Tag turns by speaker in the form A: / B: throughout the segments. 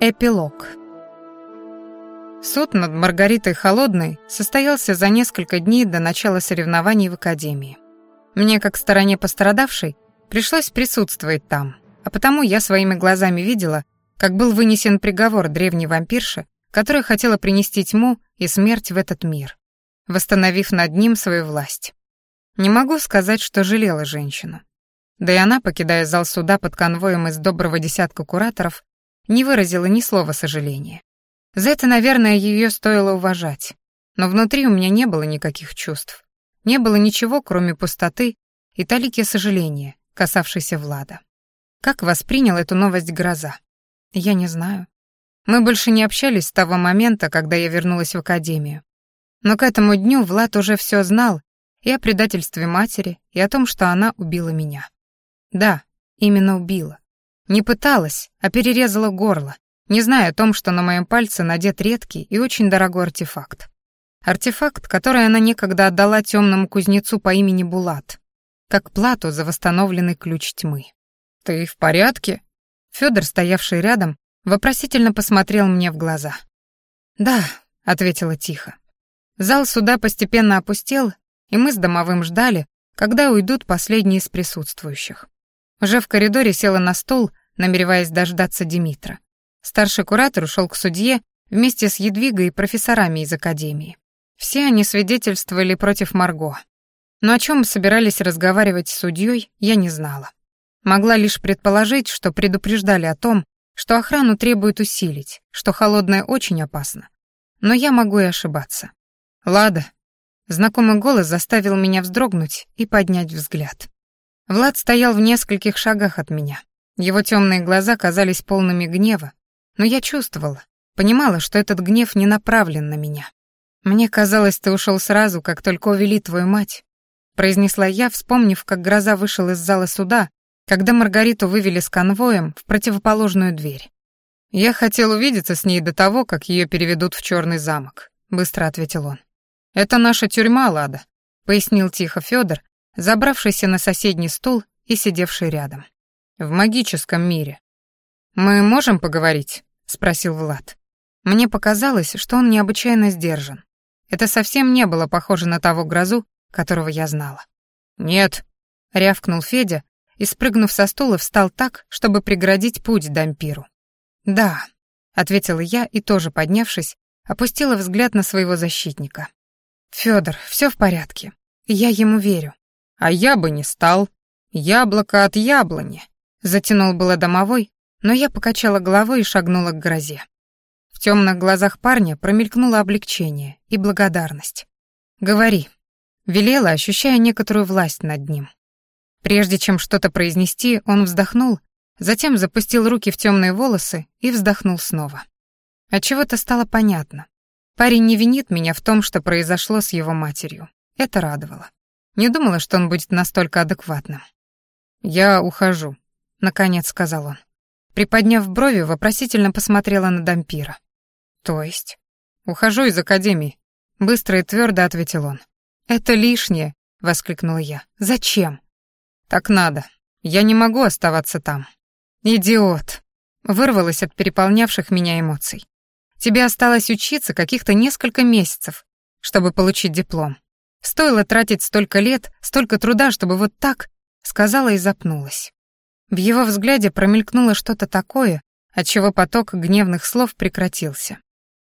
A: Эпилог. Суд над Маргаритой Холодной состоялся за несколько дней до начала соревнований в Академии. Мне, как стороне пострадавшей, пришлось присутствовать там, а потому я своими глазами видела, как был вынесен приговор древней вампирши, которая хотела принести тьму и смерть в этот мир, восстановив над ним свою власть. Не могу сказать, что жалела женщину. Да и она, покидая зал суда под конвоем из доброго десятка кураторов, не выразила ни слова сожаления. За это, наверное, ее стоило уважать. Но внутри у меня не было никаких чувств. Не было ничего, кроме пустоты и талики сожаления, касавшейся Влада. Как воспринял эту новость гроза? Я не знаю. Мы больше не общались с того момента, когда я вернулась в академию. Но к этому дню Влад уже все знал и о предательстве матери, и о том, что она убила меня. Да, именно убила. Не пыталась, а перерезала горло, не зная о том, что на моем пальце надет редкий и очень дорогой артефакт. Артефакт, который она некогда отдала темному кузнецу по имени Булат, как плату за восстановленный ключ тьмы. «Ты в порядке?» Федор, стоявший рядом, вопросительно посмотрел мне в глаза. «Да», — ответила тихо. Зал суда постепенно опустел, и мы с домовым ждали, когда уйдут последние из присутствующих. Уже в коридоре села на стул, намереваясь дождаться Димитра. Старший куратор ушел к судье вместе с Едвигой и профессорами из академии. Все они свидетельствовали против Марго. Но о чем собирались разговаривать с судьей, я не знала. Могла лишь предположить, что предупреждали о том, что охрану требует усилить, что холодное очень опасно. Но я могу и ошибаться. «Лада». Знакомый голос заставил меня вздрогнуть и поднять взгляд. Влад стоял в нескольких шагах от меня. Его темные глаза казались полными гнева, но я чувствовала, понимала, что этот гнев не направлен на меня. «Мне казалось, ты ушел сразу, как только увели твою мать», произнесла я, вспомнив, как гроза вышел из зала суда, когда Маргариту вывели с конвоем в противоположную дверь. «Я хотел увидеться с ней до того, как ее переведут в черный замок», — быстро ответил он. «Это наша тюрьма, Лада», — пояснил тихо Федор, забравшийся на соседний стул и сидевший рядом. «В магическом мире». «Мы можем поговорить?» — спросил Влад. Мне показалось, что он необычайно сдержан. Это совсем не было похоже на того грозу, которого я знала. «Нет», — рявкнул Федя и, спрыгнув со стула, встал так, чтобы преградить путь Дампиру. «Да», — ответила я и, тоже поднявшись, опустила взгляд на своего защитника. «Фёдор, всё в порядке. Я ему верю. А я бы не стал. Яблоко от яблони. Затянул было домовой, но я покачала головой и шагнула к грозе. В темных глазах парня промелькнуло облегчение и благодарность. «Говори», — велела, ощущая некоторую власть над ним. Прежде чем что-то произнести, он вздохнул, затем запустил руки в темные волосы и вздохнул снова. Отчего-то стало понятно. Парень не винит меня в том, что произошло с его матерью. Это радовало. Не думала, что он будет настолько адекватным. «Я ухожу», — наконец сказал он. Приподняв брови, вопросительно посмотрела на Дампира. «То есть?» «Ухожу из академии», — быстро и твердо ответил он. «Это лишнее», — воскликнула я. «Зачем?» «Так надо. Я не могу оставаться там». «Идиот!» — вырвалась от переполнявших меня эмоций. «Тебе осталось учиться каких-то несколько месяцев, чтобы получить диплом. Стоило тратить столько лет, столько труда, чтобы вот так, сказала и запнулась. В его взгляде промелькнуло что-то такое, от чего поток гневных слов прекратился.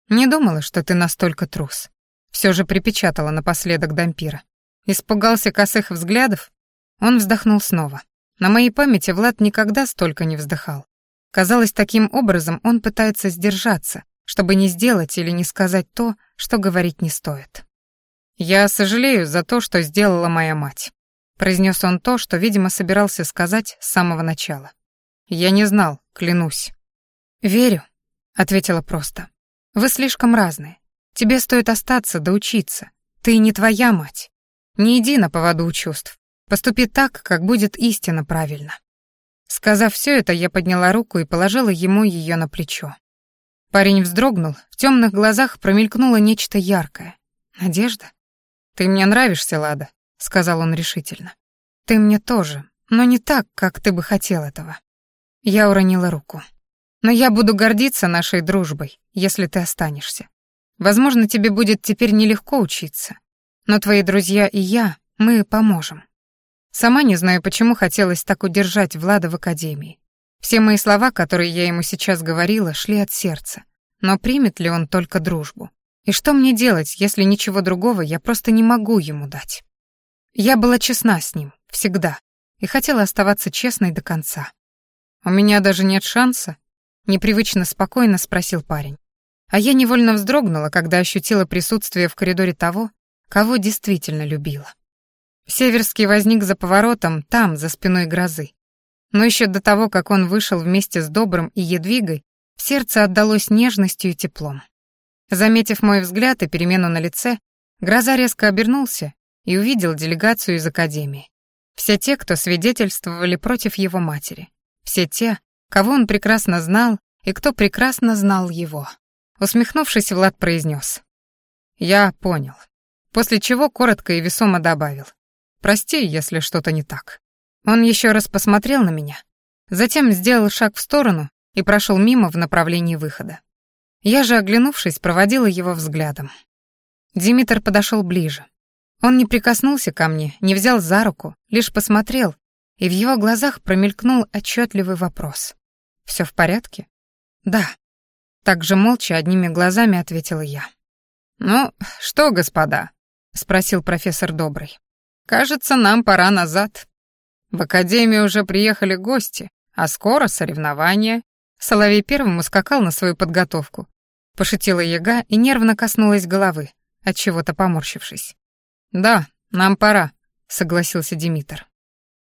A: Не думала, что ты настолько трус. Все же припечатала напоследок Дампира. Испугался косых взглядов? Он вздохнул снова. На моей памяти Влад никогда столько не вздыхал. Казалось, таким образом он пытается сдержаться, чтобы не сделать или не сказать то, что говорить не стоит. «Я сожалею за то, что сделала моя мать», — произнес он то, что, видимо, собирался сказать с самого начала. «Я не знал, клянусь». «Верю», — ответила просто. «Вы слишком разные. Тебе стоит остаться да учиться. Ты не твоя мать. Не иди на поводу у чувств. Поступи так, как будет истинно правильно». Сказав все это, я подняла руку и положила ему ее на плечо. Парень вздрогнул, в темных глазах промелькнуло нечто яркое. Надежда? «Ты мне нравишься, Лада», — сказал он решительно. «Ты мне тоже, но не так, как ты бы хотел этого». Я уронила руку. Но я буду гордиться нашей дружбой, если ты останешься. Возможно, тебе будет теперь нелегко учиться, но твои друзья и я, мы поможем. Сама не знаю, почему хотелось так удержать Влада в академии. Все мои слова, которые я ему сейчас говорила, шли от сердца. Но примет ли он только дружбу? И что мне делать, если ничего другого я просто не могу ему дать? Я была честна с ним, всегда, и хотела оставаться честной до конца. «У меня даже нет шанса?» — непривычно спокойно спросил парень. А я невольно вздрогнула, когда ощутила присутствие в коридоре того, кого действительно любила. Северский возник за поворотом, там, за спиной грозы. Но еще до того, как он вышел вместе с Добрым и Едвигой, в сердце отдалось нежностью и теплом. Заметив мой взгляд и перемену на лице, Гроза резко обернулся и увидел делегацию из Академии. Все те, кто свидетельствовали против его матери. Все те, кого он прекрасно знал и кто прекрасно знал его. Усмехнувшись, Влад произнес. «Я понял». После чего коротко и весомо добавил. Прости, если что-то не так. Он еще раз посмотрел на меня, затем сделал шаг в сторону и прошел мимо в направлении выхода. Я же, оглянувшись, проводила его взглядом. Димитр подошел ближе. Он не прикоснулся ко мне, не взял за руку, лишь посмотрел, и в его глазах промелькнул отчетливый вопрос. «Все в порядке?» «Да». Так же молча одними глазами ответила я. «Ну, что, господа?» — спросил профессор Добрый. Кажется, нам пора назад. В академию уже приехали гости, а скоро соревнования. Соловей первым ускакал на свою подготовку. Пошутила яга и нервно коснулась головы, от чего-то поморщившись. Да, нам пора, согласился Димитр.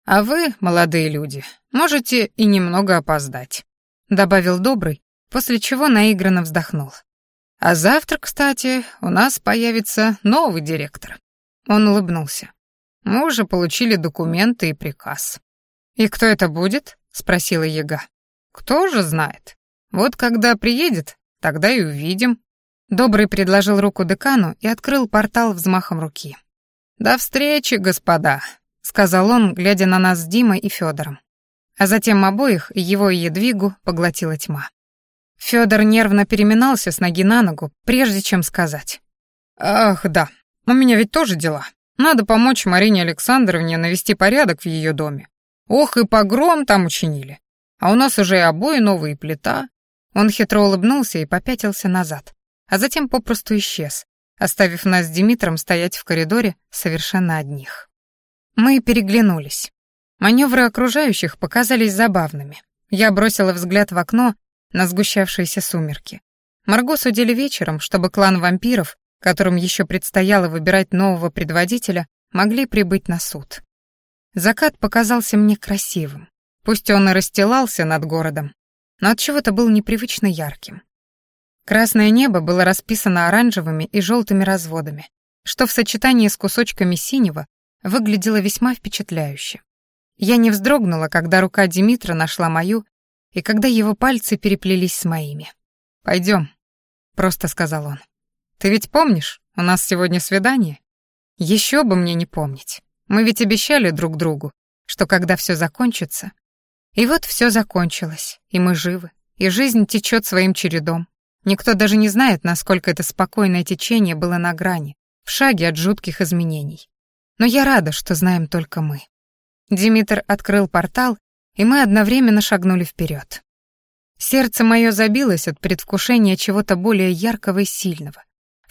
A: А вы, молодые люди, можете и немного опоздать, добавил добрый, после чего наигранно вздохнул. А завтра, кстати, у нас появится новый директор. Он улыбнулся. Мы уже получили документы и приказ. «И кто это будет?» — спросила Яга. «Кто же знает. Вот когда приедет, тогда и увидим». Добрый предложил руку декану и открыл портал взмахом руки. «До встречи, господа», — сказал он, глядя на нас с Димой и Федором. А затем обоих, его и Едвигу, поглотила тьма. Федор нервно переминался с ноги на ногу, прежде чем сказать. «Ах, да, у меня ведь тоже дела. Надо помочь Марине Александровне навести порядок в ее доме. Ох, и погром там учинили. А у нас уже и обои новые, плита. Он хитро улыбнулся и попятился назад, а затем попросту исчез, оставив нас с Димитром стоять в коридоре совершенно одних. Мы переглянулись. Маневры окружающих показались забавными. Я бросила взгляд в окно на сгущавшиеся сумерки. Марго судили вечером, чтобы клан вампиров которым еще предстояло выбирать нового предводителя, могли прибыть на суд. Закат показался мне красивым. Пусть он и расстилался над городом, но от чего-то был непривычно ярким. Красное небо было расписано оранжевыми и желтыми разводами, что в сочетании с кусочками синего выглядело весьма впечатляюще. Я не вздрогнула, когда рука Димитра нашла мою, и когда его пальцы переплелись с моими. «Пойдем», — просто сказал он. Ты ведь помнишь, у нас сегодня свидание? Еще бы мне не помнить. Мы ведь обещали друг другу, что когда все закончится... И вот все закончилось, и мы живы, и жизнь течет своим чередом. Никто даже не знает, насколько это спокойное течение было на грани, в шаге от жутких изменений. Но я рада, что знаем только мы. Димитр открыл портал, и мы одновременно шагнули вперед. Сердце мое забилось от предвкушения чего-то более яркого и сильного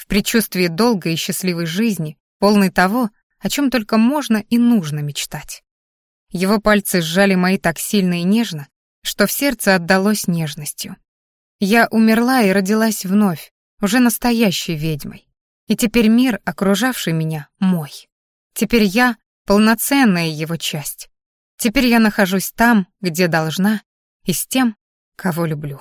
A: в предчувствии долгой и счастливой жизни, полной того, о чем только можно и нужно мечтать. Его пальцы сжали мои так сильно и нежно, что в сердце отдалось нежностью. Я умерла и родилась вновь, уже настоящей ведьмой. И теперь мир, окружавший меня, мой. Теперь я — полноценная его часть. Теперь я нахожусь там, где должна, и с тем, кого люблю.